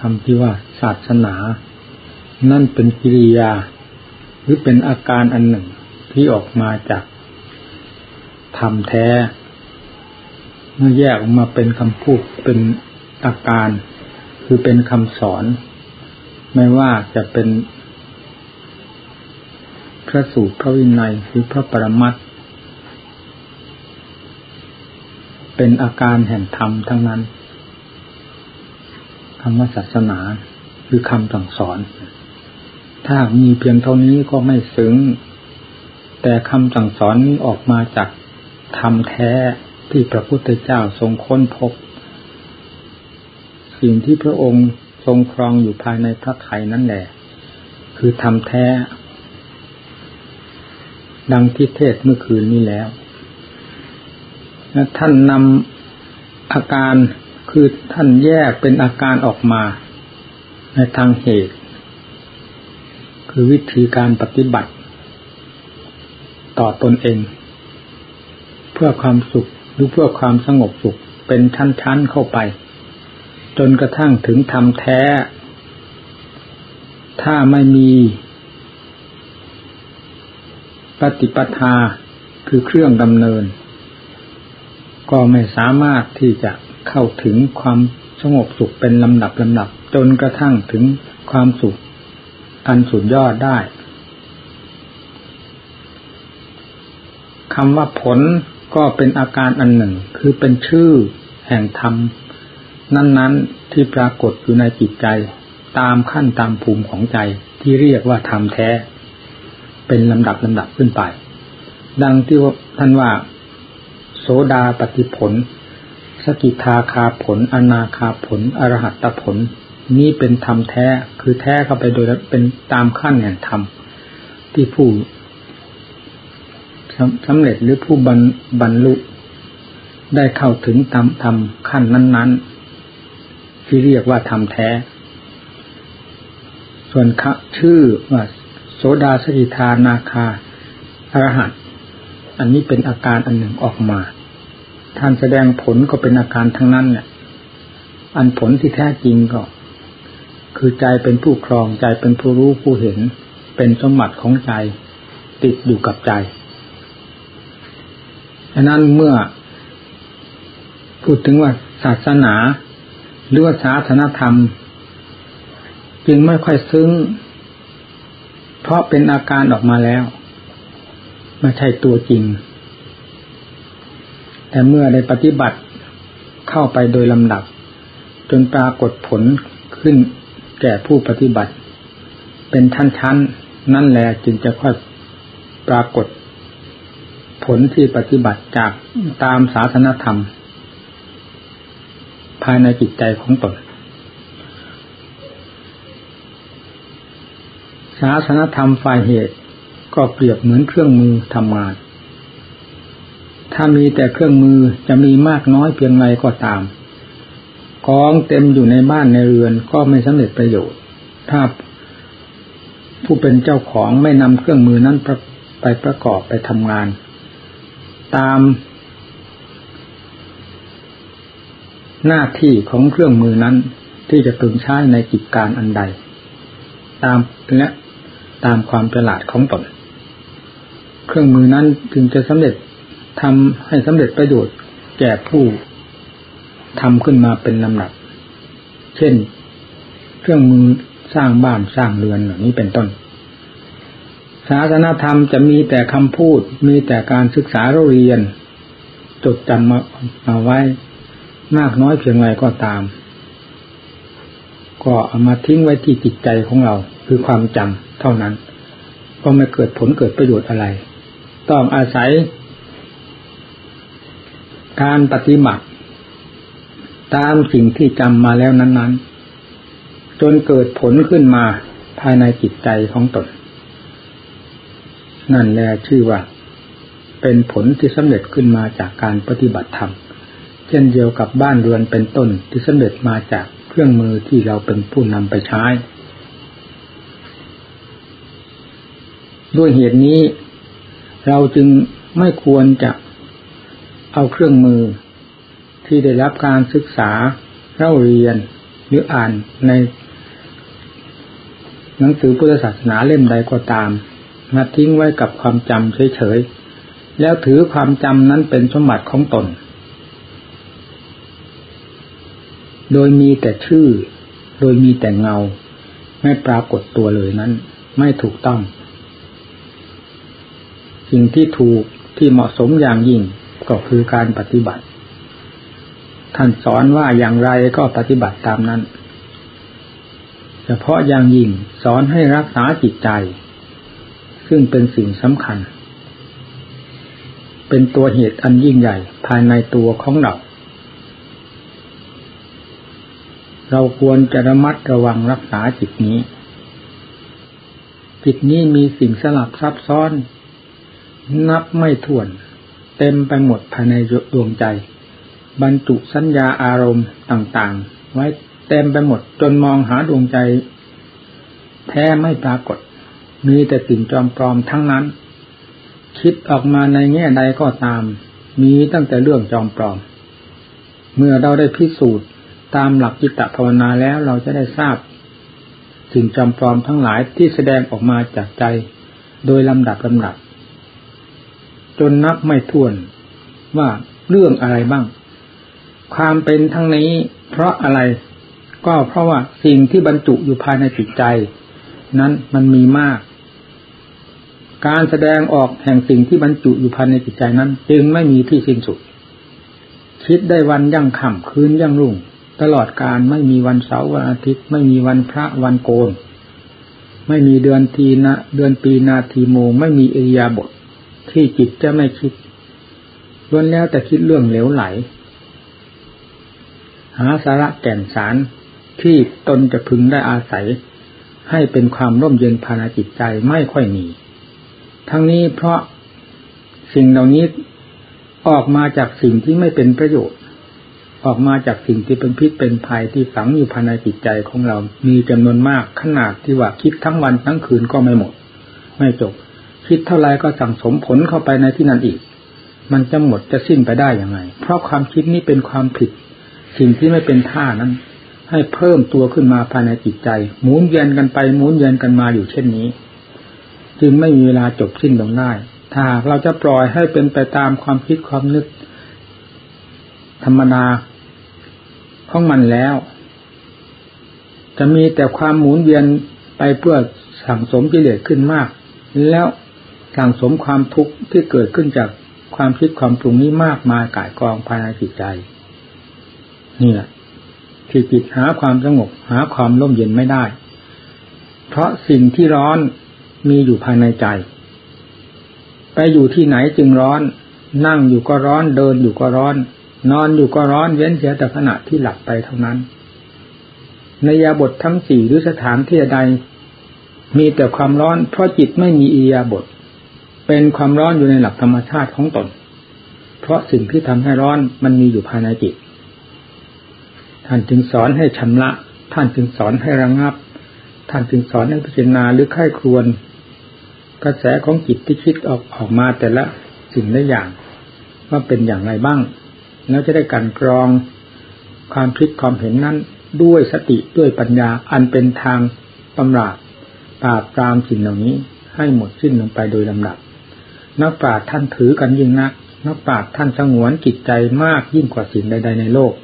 คำที่ว่าศาสนา นั่นเป็นกิริยา หรือเป็นอาการอันหนึ่งที่ออกมาจากธรรมแท้ เมื่อแยกออกมาเป็นคำพูดเป็นอาการ คือเป็นคำสอน ไม่ว่าจะเป็นพระสูตรพระวินัยหรือพระปรมัตเป็นอาการแห่งธรรมทั้งนั้น คำว่าศาสนาคือคำสั่งสอน ถ้ามีเพียงเท่านี้ก็ไม่ซึ้ง แต่คำสั่งสอนนี้ออกมาจากธรรมแท้ที่พระพุทธเจ้าทรงค้นพบ สิ่งที่พระองค์ทรงครองอยู่ภายในพระไถ่นั่นแหละ คือธรรมแท้ ดังที่เทศเมื่อคืนนี้แล้ว ท่านนำอาการ คือท่านแยกเป็นอาการออกมา ในทางเหตุ คือวิธีการปฏิบัติ ต่อตนเอง เพื่อความสุขหรือเพื่อความสงบสุขเป็นชั้นๆเข้าไป จนกระทั่งถึงธรรมแท้ ถ้าไม่มี ปฏิปทาคือเครื่องดำเนิน ก็ไม่สามารถที่จะ เข้าถึงความสงบสุขเป็นลำดับลำดับ จนกระทั่งถึงความสุข อันสุดยอดได้คำว่าผลก็เป็นอาการอันหนึ่ง คือเป็นชื่อแห่งธรรม นั้น ๆที่ปรากฏอยู่ในจิตใจ ตามขั้นตามภูมิของใจที่เรียกว่าธรรมแท้ เป็นลำดับลำดับขึ้นไป ดังที่ท่านว่า โสดาปฏิผล สกิทาคาผล อนาคาผล อรหัตตผล นี่เป็นธรรมแท้ คือแท้เข้าไปโดยเป็นตามขั้นแห่งธรรมที่ผู้สำเร็จหรือผู้บรรลุได้เข้าถึงธรรมธรรมขั้นนั้นๆ ที่เรียกว่าธรรมแท้ ส่วนชื่อว่าโสดาสกิทานาคาอรหัตอันนี้เป็นอาการอันหนึ่งออกมา ท่านแสดงผลก็เป็นอาการทั้งนั้นเนี่ยอันผลที่แท้จริงก็ คือใจเป็นผู้ครองใจเป็นผู้รู้ผู้เห็น เป็นสมบัติของใจ ติดอยู่กับใจฉะนั้นเมื่อ พูดถึงว่าศาสนา หรือว่าศาสนาธรรม จึงไม่ค่อยซึ้ง เพราะเป็นอาการออกมาแล้วไม่ใช่ตัวจริง แต่เมื่อได้ปฏิบัติเข้าไปโดยลำดับ จนปรากฏผลขึ้นแก่ผู้ปฏิบัติ เป็นชั้นๆ นั่นแหละจึงจะค่อยปรากฏ ผลที่ปฏิบัติจากตามศาสนธรรม ภายในจิตใจของตนศาสนธรรมฝ่ายเหตุก็เปรียบเหมือนเครื่องมือทำงาน ถ้ามีแต่เครื่องมือจะมีมากน้อยเพียงไรก็ตามกองเต็มอยู่ในบ้านในเรือนก็ไม่สำเร็จประโยชน์ ถ้าผู้เป็นเจ้าของไม่นำเครื่องมือนั้นไปประกอบไปทำงาน ตามหน้าที่ของเครื่องมือนั้นที่จะพึงใช้ในกิจการอันใด ตามและตามความฉลาดของตน เครื่องมือนั้นจึงจะสำเร็จ ทำให้สำเร็จประโยชน์แก่ผู้ทำขึ้นมาเป็นลำดับ เช่น เครื่องมือสร้างบ้านสร้างเรือนเหล่านี้เป็นต้น ศาสนาธรรมจะมีแต่คำพูด มีแต่การศึกษาเรียน จดจำมามาไว้มากน้อยเพียงไรก็ตาม ก็เอามาทิ้งไว้ที่จิตใจของเราคือความจำเท่านั้น ก็ไม่เกิดผลเกิดประโยชน์อะไร ต้องอาศัย การปฏิบัติ ตามสิ่งที่จำมาแล้วนั้น ๆ จนเกิดผลขึ้นมาภายในจิตใจของตน นั่นแหละชื่อว่า เป็นผลที่สำเร็จขึ้นมาจากการปฏิบัติธรรมเช่นเดียวกับบ้านเรือนเป็นต้นที่สำเร็จมาจากเครื่องมือที่เราเป็นผู้นำไปใช้ ด้วยเหตุนี้ เราจึงไม่ควรจะ เอาเครื่องมือ ที่ได้รับการศึกษาเล่าเรียนหรืออ่านในหนังสือพุทธศาสนาเล่มใดก็ตาม มาทิ้งไว้กับความจำเฉยๆ แล้วถือความจำนั้นเป็นสมบัติของตน โดยมีแต่ชื่อ โดยมีแต่เงา ไม่ปรากฏตัวเลยนั้น ไม่ถูกต้อง สิ่งที่ถูกที่เหมาะสมอย่างยิ่ง ก็คือการปฏิบัติ ท่านสอนว่าอย่างไรก็ปฏิบัติตามนั้น เฉพาะอย่างยิ่งสอนให้รักษาจิตใจ ซึ่งเป็นสิ่งสำคัญ เป็นตัวเหตุอันยิ่งใหญ่ภายในตัวของเราเราควรจะระมัดระวังรักษาจิตนี้ จิตนี้มีสิ่งสลับซับซ้อน นับไม่ถ้วน เต็มไปหมดภายในดวงใจ บรรจุสัญญาอารมณ์ต่างๆ ไว้เต็มไปหมดจนมองหาดวงใจ แท้ไม่ปรากฏ มีแต่สิ่งจอมปลอมทั้งนั้น คิดออกมาในแง่ใดก็ตาม มีตั้งแต่เรื่องจอมปลอม เมื่อเราได้พิสูจน์ตามหลักจิตภาวนาแล้วเราจะได้ทราบ สิ่งจอมปลอมทั้งหลายที่แสดงออกมาจากใจ โดยลำดับลำดับ จนนับไม่ถ้วนว่าเรื่องอะไรบ้าง ความเป็นทั้งนี้เพราะอะไร ก็เพราะว่าสิ่งที่บรรจุอยู่ภายในจิตใจ นั้นมันมีมาก การแสดงออกแห่งสิ่งที่บรรจุอยู่ภายในจิตใจนั้น จึงไม่มีที่สิ้นสุด คิดได้วันยั่งค่ำคืนยั่งรุ่ง ตลอดการไม่มีวันเสาร์วันอาทิตย์ ไม่มีวันพระวันโกน ไม่มีเดือนทีนะ เดือนปีนาทีโม ไม่มีเอียาบท ที่จิตจะไม่คิดล้วนแล้วแต่คิดเรื่องเหลวไหล หาสาระแก่นสารที่ตนจะพึงได้อาศัย ให้เป็นความร่มเย็นภายในจิตใจไม่ค่อยมี ทั้งนี้เพราะสิ่งเหล่านี้ออกมาจากสิ่งที่ไม่เป็นประโยชน์ ออกมาจากสิ่งที่เป็นพิษเป็นภัยที่ฝังอยู่ภายในจิตใจของเรา มีจำนวนมากขนาดที่ว่าคิดทั้งวันทั้งคืนก็ไม่หมด ไม่จบ คิดเท่าไรก็สั่งสมผลเข้าไปในที่นั่นอีก มันจะหมดจะสิ้นไปได้ยังไง เพราะความคิดนี้เป็นความผิด สิ่งที่ไม่เป็นท่านั้น ให้เพิ่มตัวขึ้นมาภายในจิตใจ หมุนเวียนกันไปหมุนเวียนกันมาอยู่เช่นนี้ จึงไม่มีเวลาจบสิ้นลงได้ถ้าเราจะปล่อยให้เป็นไปตามความคิดความนึก ธรรมดาของมันแล้ว จะมีแต่ความหมุนเวียนไปเพื่อสั่งสมกิเลสขึ้นมาก แล้ว สั่งสมความทุกข์ที่เกิดขึ้นจากความคิดความปรุงนี้มากมายกายกองภายในจิตใจ นี่แหละที่จิตหาความสงบหาความร่มเย็นไม่ได้ เพราะสิ่งที่ร้อนมีอยู่ภายในใจ ไปอยู่ที่ไหนจึงร้อน นั่งอยู่ก็ร้อนเดินอยู่ก็ร้อน นอนอยู่ก็ร้อนเว้นเสียแต่ขณะที่หลับไปเท่านั้น ในยาบททั้งสี่หรือสถานที่ใดมีแต่ความร้อน เพราะจิตไม่มีอียาบท เป็นความร้อนอยู่ในหลักธรรมชาติของตน เพราะสิ่งที่ทำให้ร้อนมันมีอยู่ภายในจิต ท่านจึงสอนให้ชำระ ท่านจึงสอนให้ระงงับ ท่านจึงสอนให้พิจารณาหรือไข้ครวนกระแสของจิตที่คิดออกออกมาแต่ละสิ่งละอย่าง ว่าเป็นอย่างไรบ้าง แล้วจะได้การกรองความคิดความเห็นนั้นด้วยสติด้วยปัญญาอันเป็นทางตำราปราบปรามสิ่งเหล่านี้ให้หมดสิ้นลงไปโดยลำดับ นักปราชญ์ท่านถือกันยิ่งนัก นักปราชญ์ท่านสงวนจิตใจมากยิ่งกว่าสิ่งใด ๆ ในโลก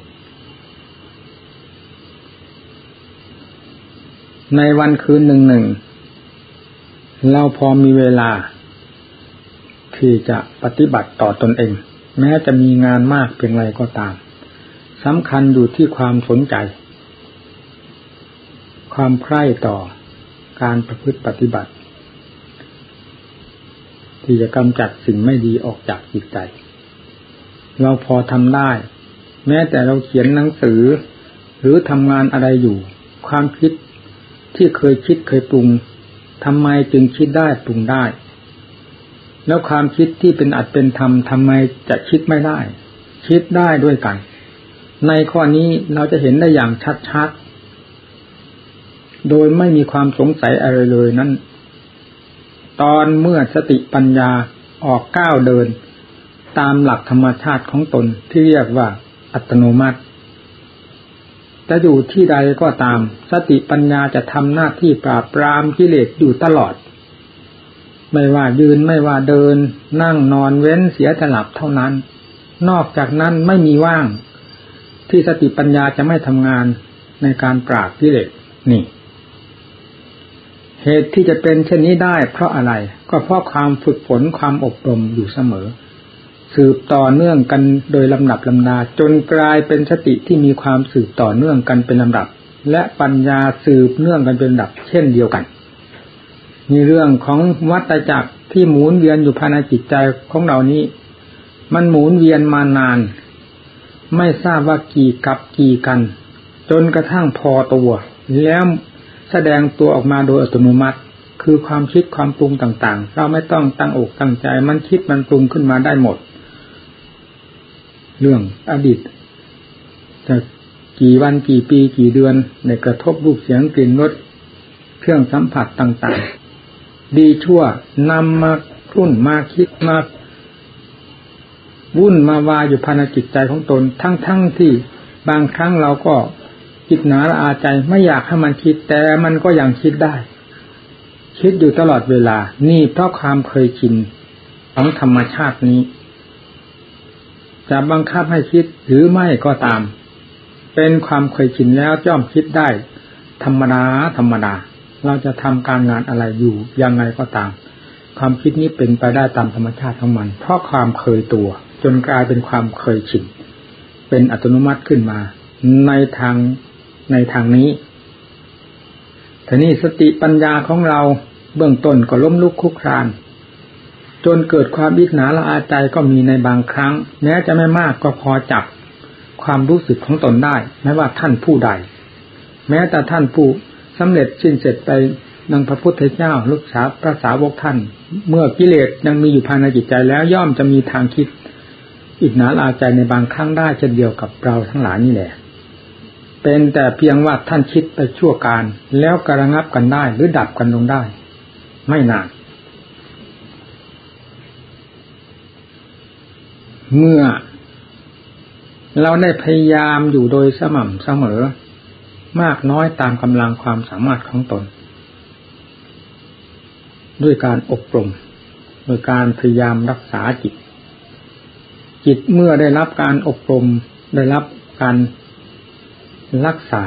ในวันคืนหนึ่งหนึ่งเราพอมีเวลา ที่จะปฏิบัติต่อตอนเอง แม้จะมีงานมากเพียงไรก็ตามสำคัญอยู่ที่ความสนใจ ความใคร่ต่อการประพฤติปฏิบัติ ที่จะกำจัดสิ่งไม่ดีออกจากจิตใจ เราพอทำได้ แม้แต่เราเขียนหนังสือ หรือทำงานอะไรอยู่ ความคิดที่เคยคิดเคยปรุงทำไมจึงคิดได้ปรุงได้ แล้วความคิดที่เป็นอัดเป็นธรรมทำไมจะคิดไม่ได้ คิดได้ด้วยกัน ในข้อนี้เราจะเห็นได้อย่างชัดๆโดยไม่มีความสงสัยอะไรเลยนั้น ตอนเมื่อสติปัญญาออกก้าวเดิน ตามหลักธรรมชาติของตนที่เรียกว่าอัตโนมัติ จะอยู่ที่ใดก็ตาม สติปัญญาจะทำหน้าที่ปราบปรามกิเลสอยู่ตลอด ไม่ว่ายืนไม่ว่าเดิน นั่งนอนเว้นเสียแต่หลับเท่านั้น นอกจากนั้นไม่มีว่าง ที่สติปัญญาจะไม่ทำงานในการปราบกิเลสนี่ เหตุที่จะเป็นเช่นนี้ได้เพราะอะไร ก็เพราะความฝึกฝนความอบรมอยู่เสมอ สืบต่อเนื่องกันโดยลำดับลำดาจนกลายเป็นสติที่มีความสืบต่อเนื่องกันเป็นลำดับ และปัญญาสืบเนื่องกันเป็นลำดับ เช่นเดียวกัน มีเรื่องของวัตจักรที่หมุนเวียนอยู่ภายในจิตใจของเรานี้ มันหมุนเวียนมานาน ไม่ทราบว่ากี่กับกี่กัน จนกระทั่งพอตัว แล้ว แสดงตัวออกมาโดยอัตโนมัติ คือความคิดความปรุงต่างๆ เราไม่ต้องตั้งอกตั้งใจ มันคิดมันปรุงขึ้นมาได้หมด เรื่องอดีตจะกี่วันกี่ปีกี่เดือนในกระทบรูปเสียงกลิ่นรสเครื่องสัมผัสต่างๆ ดีชั่วนำมารุ่นมาคิดมาวุ่นมาวาอยู่ภายในจิตใจของตน ทั้งๆทที่บางครั้งเราก็ คิดหนาละอาใจไม่อยากให้มันคิดแต่มันก็ยังคิดได้ คิดอยู่ตลอดเวลา นี่เพราะความเคยชินของธรรมชาตินี้ จะบังคับให้คิดหรือไม่ก็ตาม เป็นความเคยชินแล้วย่อมคิดได้ ธรรมดาธรรมดา เราจะทำการงานอะไรอยู่ยังไงก็ตาม ความคิดนี้เป็นไปได้ตามธรรมชาติของมัน เพราะความเคยตัว จนกลายเป็นความเคยชินเป็นอัตโนมัติขึ้นมา ในทาง ในทางนี้ทีนี้สติปัญญาของเราเบื้องต้นก็ล้มลุกคุกคราน จนเกิดความอิจฉาละอาใจก็มีในบางครั้ง แม้จะไม่มากก็พอจับความรู้สึกของตนได้ไม่ว่าท่านผู้ใด แม้แต่ท่านผู้สำเร็จสิ้นเสร็จไปดังพระพุทธเจ้าลูกสาวพระสาวกท่าน เมื่อกิเลสยังมีอยู่ภายในจิตใจแล้วย่อมจะมีทางคิดอิจฉาลาใจในบางครั้งได้เช่นเดียวกับเราทั้งหลายนี่แหละ เป็นแต่เพียงว่าท่านคิดไปชั่วการ แล้วกระงับกันได้หรือดับกันลงได้ ไม่นาน เมื่อ เราได้พยายามอยู่โดยสม่ำเสมอ มากน้อยตามกำลังความสามารถของตน ด้วยการอบรมโดยการพยายามรักษาจิต จิตเมื่อได้รับการอบรมได้รับการ รักษา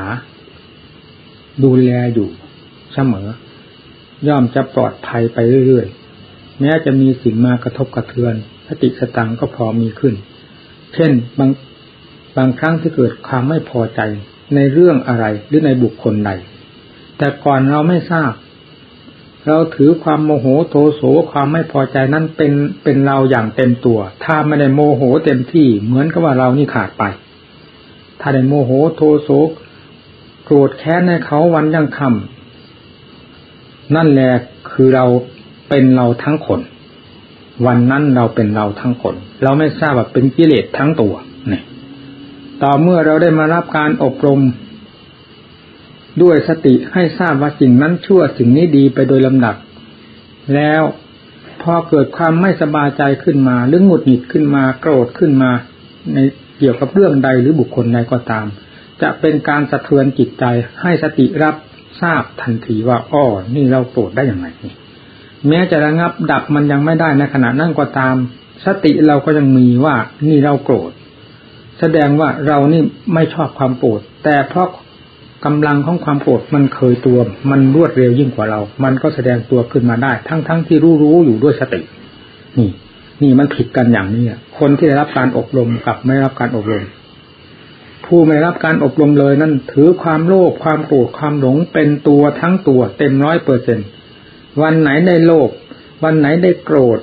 ดูแลอยู่เสมอย่อมจะปลอดภัยไปเรื่อยๆ แม้จะมีสิ่งมากระทบกระเทือนสติสตังก็พอมีขึ้น เช่นบางบางครั้งที่เกิดความไม่พอใจในเรื่องอะไรหรือในบุคคลใด แต่ก่อนเราไม่ทราบ เราถือความโมโหโทโสความไม่พอใจนั้นเป็นเป็นเราอย่างเต็มตัว ถ้าไม่ได้โมโหเต็มที่เหมือนกับว่าเรานี่ขาดไป ถ้าได้โมโหโทโสโกรธแค้นในเขาวันยังคำนั่นแหละคือเราเป็นเราทั้งคน วันนั้นเราเป็นเราทั้งคน เราไม่ทราบว่าเป็นกิเลสทั้งตัวเนี่ยต่อเมื่อเราได้มารับการอบรม ด้วยสติให้ทราบว่าสิ่งนั้นชั่วสิ่งนี้ดีไปโดยลำดับ แล้วพอเกิดความไม่สบายใจขึ้นมา หรือหงุดหงิดขึ้นมา โกรธขึ้นมา ใน เกี่ยวกับเรื่องใดหรือบุคคลใดก็ตาม จะเป็นการสะเทือนจิตใจให้สติรับทราบทันทีว่าอ้อนี่เราโกรธได้อย่างไรนี่แม้จะระงับดับมันยังไม่ได้ในขณะนั่งก็ตาม สติเราก็ยังมีว่านี่เราโกรธ แสดงว่าเรานี่ไม่ชอบความโกรธแต่เพราะกำลังของความโกรธมันเคยตัว มันรวดเร็วยิ่งกว่าเรา มันก็แสดงตัวขึ้นมาได้ ทั้งๆทที่รู้รู้อยู่ด้วยสติ นี่ นี่มันผิดกันอย่างนี้คนที่ได้รับการอบรมกับไม่รับการอบรม ผู้ไม่รับการอบรมเลยนั่นถือความโลภความโกรธความหลงเป็นตัวทั้งตัวเต็มร้อยเปอร์เซ็นต์วันไหนได้โลภวันไหนได้โกรธ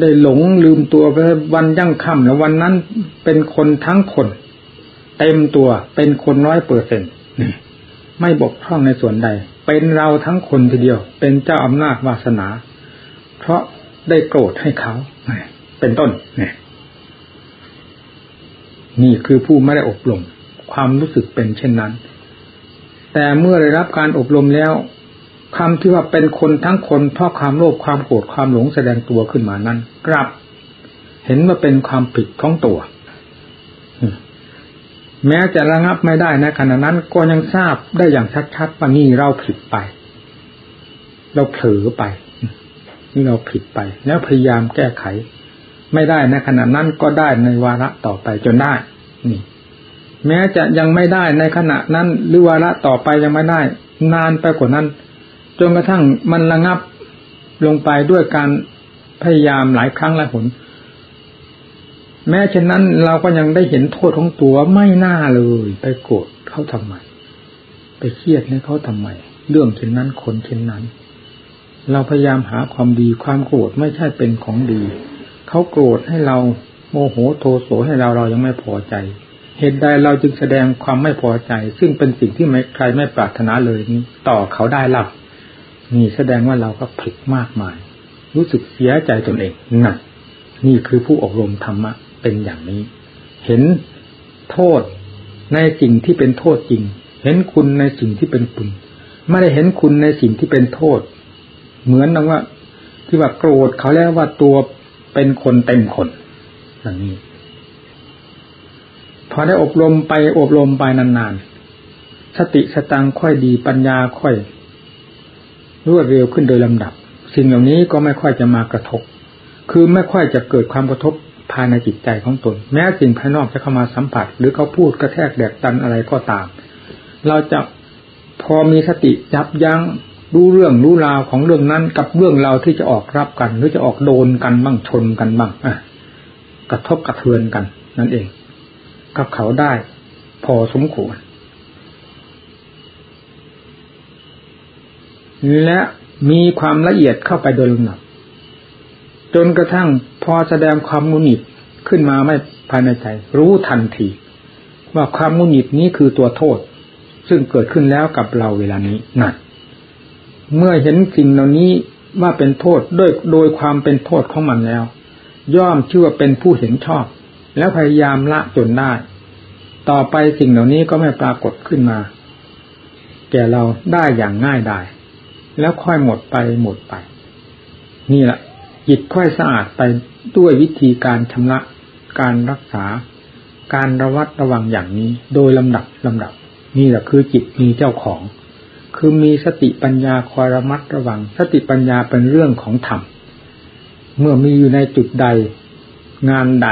ได้หลงลืมตัวไปวันยั่งค่ำแล้ววันนั้นเป็นคนทั้งคน เต็มตัวเป็นคนร้อยเปอร์เซ็นต์ไม่บกพร่องในส่วนใด เป็นเราทั้งคนทีเดียว เป็นเจ้าอำนาจวาสนา เพราะ ได้โกรธให้เขา เป็นต้นเนี่ยนี่คือผู้ไม่ได้อบรม ความรู้สึกเป็นเช่นนั้น แต่เมื่อได้รับการอบรมแล้วคำที่ว่าเป็นคนทั้งคนเพราะความโลภความโกรธความหลงแสดงตัวขึ้นมานั้น กลับ เห็นว่าเป็นความผิดของตัว แม้จะระงับไม่ได้นะขณะนั้นก็ยังทราบได้อย่างชัดๆว่านี่เราผิดไป เราเผลอไป นี่เราผิดไป แล้วพยายามแก้ไข ไม่ได้นะขณะนั้นก็ได้ในวาระต่อไปจนได้ นี่ แม้จะยังไม่ได้ในขณะนั้น หรือวาระต่อไปยังไม่ได้ นานไปกว่านั้นจนกระทั่งมันระงับลงไปด้วยการพยายามหลายครั้งหลายหนแม้เช่นนั้นเราก็ยังได้เห็นโทษของตัวไม่น่าเลย ไปโกรธเขาทำไม ไปเครียดในเขาทำไม เรื่องเช่นนั้นคนเช่นนั้น เราพยายามหาความดีความโกรธไม่ใช่เป็นของดีเขาโกรธให้เราโมโหโทโสให้เราเรายังไม่พอใจ เหตุใดเราจึงแสดงความไม่พอใจ ซึ่งเป็นสิ่งที่ไม่ใครไม่ปรารถนาเลยนี้ต่อเขาได้หลับนี่แสดงว่าเราก็ผิดมากมาย รู้สึกเสียใจตนเองนั่นนี่คือผู้อบรมธรรมะเป็นอย่างนี้ เห็นโทษในสิ่งที่เป็นโทษจริง เห็นคุณในสิ่งที่เป็นคุณ ไม่ได้เห็นคุณในสิ่งที่เป็นโทษ เหมือนนังว่า ที่ว่าโกรธเขาแล้วว่าตัวเป็นคนเต็มคนอย่างนี้พอได้อบรมไปอบรมไปนานๆ สติสตังค่อยดีปัญญาค่อย รวดเร็วขึ้นโดยลำดับ สิ่งเหล่านี้ก็ไม่ค่อยจะมากระทบ คือไม่ค่อยจะเกิดความกระทบภายในจิตใจของตน แม้สิ่งภายนอกจะเข้ามาสัมผัส หรือเขาพูดกระแทกแดกตันอะไรก็ตาม เราจะพอมีสติจับยัง้ง รู้เรื่องรู้ราวของเรื่องนั้น กับเรื่องเราที่จะออกรับกัน หรือจะออกโดนกันบ้างชนกันบ้างอะกระทบกระเทือนกัน นั่นเอง กับเขาได้พอสมควร และมีความละเอียดเข้าไปโดยลำดับจนกระทั่งพอแสดงความงุนหิดขึ้นมาไม่ภายในใจ รู้ทันที ว่าความงุนหิดนี้คือตัวโทษ ซึ่งเกิดขึ้นแล้วกับเราเวลานี้นั่น เมื่อเห็นสิ่งเหล่านี้ว่าเป็นโทษโดยโดยความเป็นโทษของมันแล้ว ย่อมชื่อว่าเป็นผู้เห็นชอบ แล้วพยายามละจนได้ ต่อไปสิ่งเหล่านี้ก็ไม่ปรากฏขึ้นมา แก่เราได้อย่างง่ายได้แล้วค่อยหมดไปหมดไป นี่แหละจิตค่อยสะอาดไปด้วยวิธีการชำระการรักษา การระวัดระวังอย่างนี้ โดยลำดับลำดับ นี่แหละคือจิตมีเจ้าของ คือมีสติปัญญาคอยระมัดระวัง สติปัญญาเป็นเรื่องของธรรม เมื่อมีอยู่ในจุดใด งานใด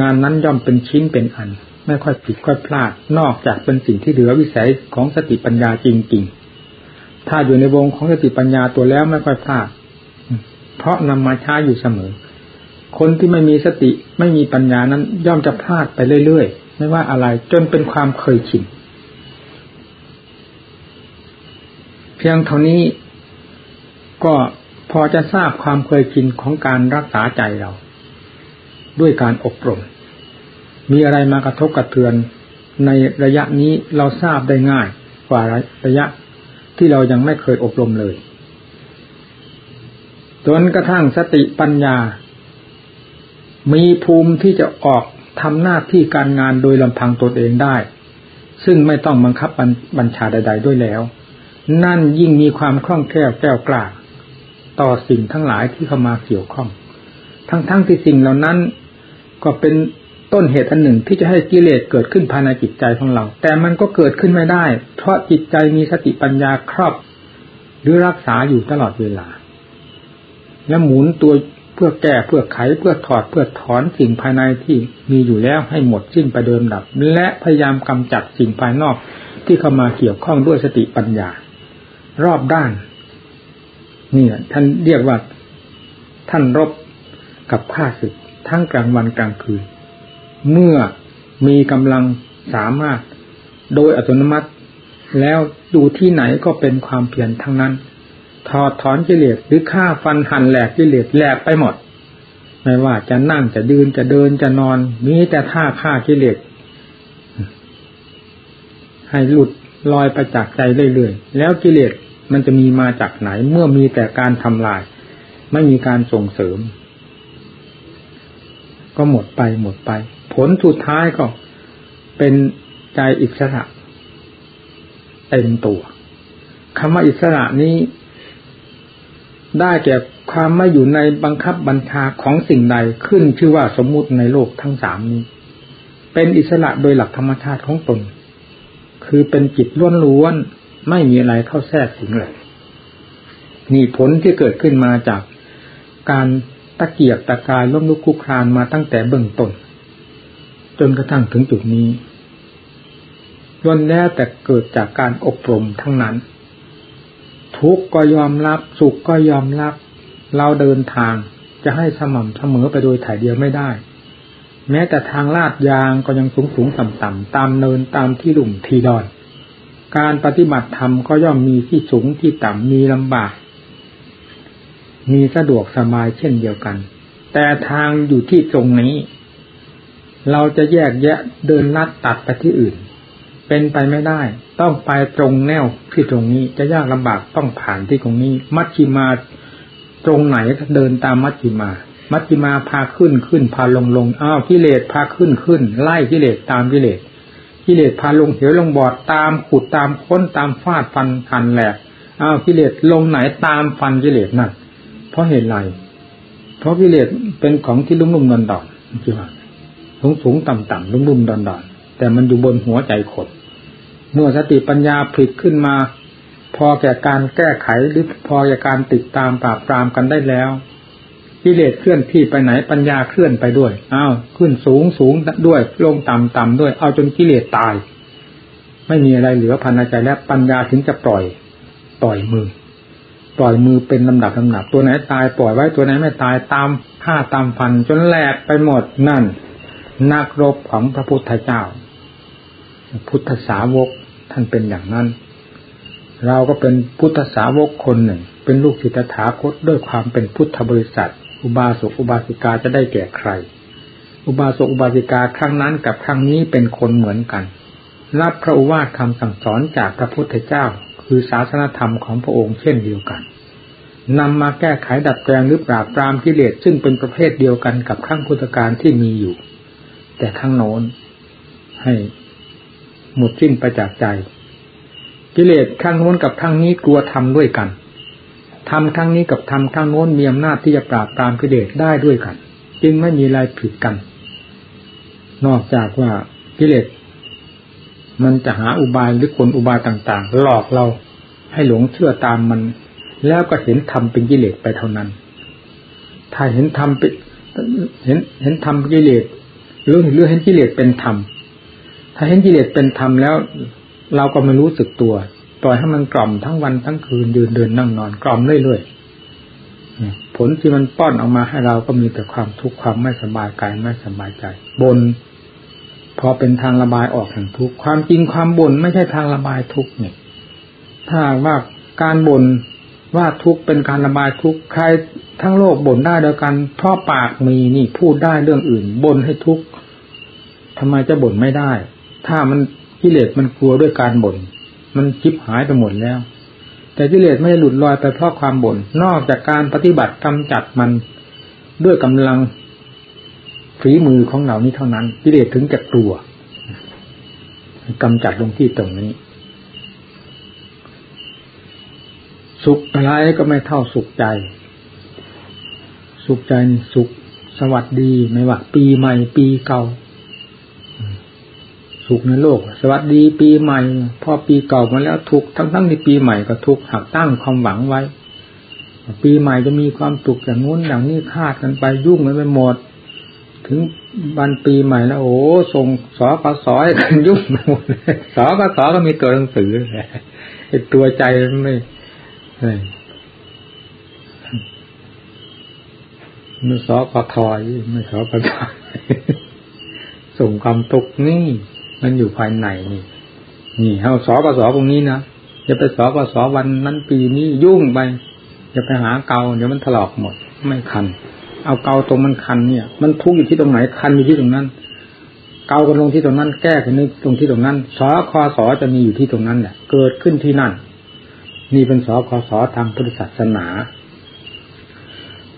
งานนั้นย่อมเป็นชิ้นเป็นอัน ไม่ค่อยผิดค่อยพลาด นอกจากเป็นสิ่งที่เหลือวิสัยของสติปัญญาจริงๆ ถ้าอยู่ในวงของสติปัญญาตัวแล้วไม่ค่อยพลาด เพราะนำมาใช้อยู่เสมอ คนที่ไม่มีสติไม่มีปัญญานั้นย่อมจะพลาดไปเรื่อยๆ ไม่ว่าอะไรจนเป็นความเคยชิน เพียงเท่านี้ก็พอจะทราบความเคยชินของการรักษาใจเรา ด้วยการอบรม มีอะไรมากระทบกระเทือน ในระยะนี้เราทราบได้ง่ายกว่าระยะที่เรายังไม่เคยอบรมเลย จนกระทั่งสติปัญญา มีภูมิที่จะออกทำหน้าที่การงานโดยลำพังตนเองได้ ซึ่งไม่ต้องบังคับบัญชาใด ๆ ด้วยแล้ว นั่นยิ่งมีความคล่องแคล่วแก้วกล้าต่อสิ่งทั้งหลายที่เข้ามาเกี่ยวข้อง ทั้งๆทที่สิ่งเหล่านั้น ก็เป็นต้นเหตุอันหนึ่งที่จะให้กิเลสเกิดขึ้นภายในจิตใจของเรา แต่มันก็เกิดขึ้นไม่ได้ เพราะจิตใจมีสติปัญญาครอบ หรือรักษาอยู่ตลอดเวลา และหมุนตัวเพื่อแก้เพื่อไขเพื่อถอดเพื่อถอนสิ่งภายในที่มีอยู่แล้วให้หมดสิ้นไปเดิมดับ และพยายามกำจัดสิ่งภายนอกที่เข้ามาเกี่ยวข้องด้วยสติปัญญา รอบด้านนี่ท่านเรียกว่าท่านรบกับข้าศึกทั้งกลางวันกลางคืน เมื่อมีกำลังสามารถโดยอัตโนมัติ แล้วดูที่ไหนก็เป็นความเพียรทั้งนั้น ถอดถอนกิเลสหรือฆ่าฟันหั่นแหลกกิเลสแหลกไปหมด ไม่ว่าจะนั่งจะยืนจะเดินจะนอน มีแต่ท่าฆ่ากิเลสให้หลุดลอยไปจากใจเรื่อยๆแล้วกิเลส มันจะมีมาจากไหน เมื่อมีแต่การทำลาย ไม่มีการส่งเสริม ก็หมดไปหมดไป ผลสุดท้ายก็เป็นใจอิสระเต็มตัวคำว่าอิสระนี้ ได้แก่ความไม่อยู่ในบังคับบัญชาของสิ่งใดขึ้นชื่อว่าสมมุติในโลกทั้งสามนี้ เป็นอิสระโดยหลักธรรมชาติของตน คือเป็นจิตล้วนๆ ไม่มีอะไรเข้าแทรกสิงเลยนี่ผลที่เกิดขึ้นมาจากการตะเกียกตะกายล้มลุกคุกคลานมาตั้งแต่เบื้องต้น จนกระทั่งถึงจุดนี้ล้วนแล้วแต่เกิดจากการอบรมทั้งนั้น ทุกก็ยอมรับ สุขก็ยอมรับ เราเดินทางจะให้สม่ำเสมอไปโดยถ่ายเดียวไม่ได้ แม้แต่ทางลาดยางก็ยังสูงสูงต่ำต่ำตามเนินตามที่หลุมทีดอน การปฏิบัติธรรมก็ย่อมมีที่สูงที่ต่ำมีลำบาก มีสะดวกสบายเช่นเดียวกัน แต่ทางอยู่ที่ตรงนี้ เราจะแยกแยะเดินลัดตัดไปที่อื่น เป็นไปไม่ได้ ต้องไปตรงแนวที่ตรงนี้จะยากลำบากต้องผ่านที่ตรงนี้ มัชชิมาตรงไหนเดินตามมัชชิมา มัชชิมาพาขึ้นขึ้นพาลงลงอ้าวกิเลสพาขึ้นขึ้น ไล่กิเลสตามกิเลส กิเลสพาลงเหวลงบอดตามขุดตามค้นตามฟาดฟันหันแหลกอ้าวกิเลสลงไหนตามฟันกิเลสนั่นเพราะเหตุไรเพราะกิเลสเป็นของที่ลุ่มลุ่มดอนดอนจริงๆสูงสูงต่ำต่ำลุ่มลุ่มดอนดอนแต่มันอยู่บนหัวใจขดเมื่อสติปัญญาผลิตขึ้นมา พอแก่การแก้ไขหรือพอแก่การติดตามปราบปรามกันได้แล้ว กิเลสเคลื่อนที่ไปไหนปัญญาเคลื่อนไปด้วยอ้าวขึ้นสูงสูงด้วยลงต่ำต่ำด้วย เอาจนกิเลสตาย ไม่มีอะไรเหลือพันใจแล้วปัญญาถึงจะปล่อยปล่อยมือ ปล่อยมือเป็นลำดับลำดับตัวไหนตายปล่อยไว้ตัวไหนไม่ตายตามผ้าตามฟันจนแหลกไปหมดนั่นนักรบของพระพุทธเจ้า พุทธสาวกท่านเป็นอย่างนั้น เราก็เป็นพุทธสาวกคนหนึ่ง เป็นลูกศิษย์ถาคตด้วยความเป็นพุทธบริษัท อุบาสกอุบาสิกาจะได้แก่ใคร อุบาสกอุบาสิกาครั้งนั้นกับครั้งนี้เป็นคนเหมือนกัน รับพระอุวาทคำสั่งสอนจากพระพุทธเจ้า คือศาสนธรรมของพระองค์เช่นเดียวกันนำมาแก้ไขดัดแปลงหรือปราบปรามกิเลสซึ่งเป็นประเภทเดียวกันกับขั้งพุทธการที่มีอยู่ แต่ข้างโน้นให้หมดสิ้นไปจากใจ กิเลสข้างโน้นกับข้างนี้กลัวทำด้วยกัน ทำข้งนี้กับทำข้งโน้นมีอำนาจที่จะปราบตามกิเลสได้ด้วยกัน จึงไม่มีอะไรผิดกัน นอกจากว่ากิเลสมันจะหาอุบายหรือคนอุบายต่าง ๆ หลอกเราให้หลงเชื่อตามมัน แล้วก็เห็นธรรมเป็นกิเลสไปเท่านั้น ถ้าเห็นธรรมเป็นเห็นเห็นธรรมกิเลสหรือหรือเห็นกิเลสเป็นธรรมถ้าเห็นกิเลสเป็นธรรมแล้ว เราก็ไม่รู้สึกตัว ปล่อยให้มันกล่อมทั้งวันทั้งคืนยืนเดินนั่งนอนกล่อมเรื่อยๆผลที่มันป้อนออกมาให้เราก็มีแต่ความทุกข์ความไม่สบายกายไม่สบายใจบนพอเป็นทางระบายออกแห่งทุกข์ความจริงความบ่นไม่ใช่ทางระบายทุกข์เนี่ย ถ้าว่าการบ่นว่าทุกข์เป็นการระบายทุกข์ใครทั้งโลกบ่นได้เดียวกันเพราะปากมีนี่พูดได้เรื่องอื่นบ่นให้ทุกข์ทำไมจะบ่นไม่ได้ ถ้ามันกิเลสมันกลัวด้วยการบ่น มันคิบหายไปหมดแล้ว แต่กิเลสไม่หลุดลอยไปเพราะความบ่นนอกจากการปฏิบัติกำจัดมันด้วยกำลังฝีมือของเรานี้เท่านั้น กิเลสถึงจะกลัวกำจัดลงที่ตรงนี้ สุขอะไรก็ไม่เท่าสุขใจ สุขใจสุขสวัสดีไม่ว่า ปีใหม่ปีเก่า สุขในโลก สวัสดีปีใหม่ พอปีเก่ามาแล้วทุกทั้งทั้งในปีใหม่ก็ทุกหักตั้งความหวังไว้ ปีใหม่จะมีความสุขอย่างงู้นอย่างนี้คาดกันไปยุ่งกันไปหมด ถึงวันปีใหม่แล้วโอ้ส่งสอกสอยกันยุ่งหมดสอกสอก็มีตัวหนังสือไอตัวใจไม่ไม่สอกทอยไม่สอกทอยส่งความตกนี่ มันอยู่ภายในนี่ นี่เอาสอกสอตรงนี้นะอย่าไปสอกสอวันนั้นปีนี้ยุ่งไปอย่าไปหาเกาเดี๋ยวมันถลอกหมด ไม่คัน เอาเกาตรงมันคันเนี่ย มันทุกข์อยู่ที่ตรงไหนคันอยู่ที่ตรงนั้น เกากันลงที่ตรงนั้น แก้กันในตรงที่ตรงนั้นสอคอสอจะมีอยู่ที่ตรงนั้นแหละเกิดขึ้นที่นั่น นี่เป็นสอคอสอทางพุทธศาสนา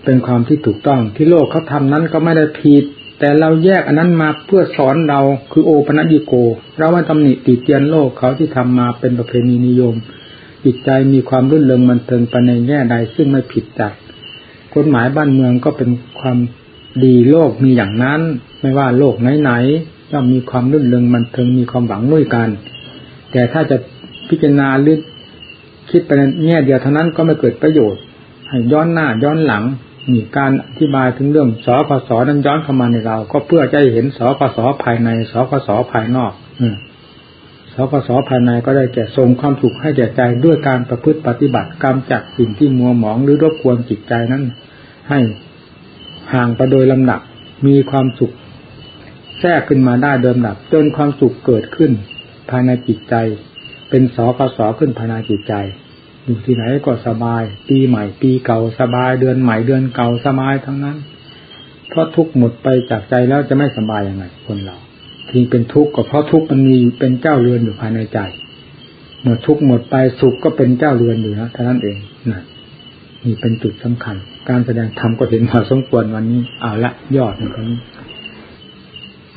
เป็นความที่ถูกต้องที่โลกเขาทำนั้นก็ไม่ได้ผิด แต่เราแยกอันนั้นมาเพื่อสอนเราคือโอปนัญิโก เราว่าตำหนิติเตียนโลกเขาที่ทำมาเป็นประเพณีนิยม จิตใจมีความรื่นเริงมันเทิงไปในแง่ใดซึ่งไม่ผิดจากกฎหมายบ้านเมืองก็เป็นความดีโลกมีอย่างนั้น ไม่ว่าโลกไหนๆย่อมมีความรื่นเริงมันเทิงมีความหวังด้วยกัน แต่ถ้าจะพิจารณาหรือคิดไปในแง่เดียวเท่านั้นก็ไม่เกิดประโยชน์ให้ย้อนหน้าย้อนหลัง มีการอธิบายถึงเรื่องสคสนั้นย้อนเข้ามาในเรา ก็เพื่อจะเห็นสคสภายในสคสภายนอก อืสคสภายในก็ได้แก่ทรงความสุขให้แก่ใจด้วยการประพฤติปฏิบัติกรรมจากสิ่งที่มัวหมองหรือรบกวนจิตใจนั้น ให้ห่างไปโดยลำดับมีความสุข แทรกขึ้นมาได้เดิมดับ จนความสุขเกิดขึ้น ภายในจิตใจ เป็นสกสขึ้นภายในจิตใจ อยู่ที่ไหนก็สบาย ปีใหม่ ปีเก่าสบายเดือนใหม่เดือนเก่าสบายทั้งนั้น เพราะทุกหมดไปจากใจแล้วจะไม่สบายยังไงคนเราที่เป็นทุกข์ก็เพราะทุกข์มันมีเป็นเจ้าเรือนอยู่ภายในใจเมื่อทุกข์หมดไปสุขก็เป็นเจ้าเรือนอยู่นะเท่านั้นเองนะนี่เป็นจุดสำคัญ การแสดงธรรมก็เห็นพอสมควรวันนี้เอาละยอดในคนนี้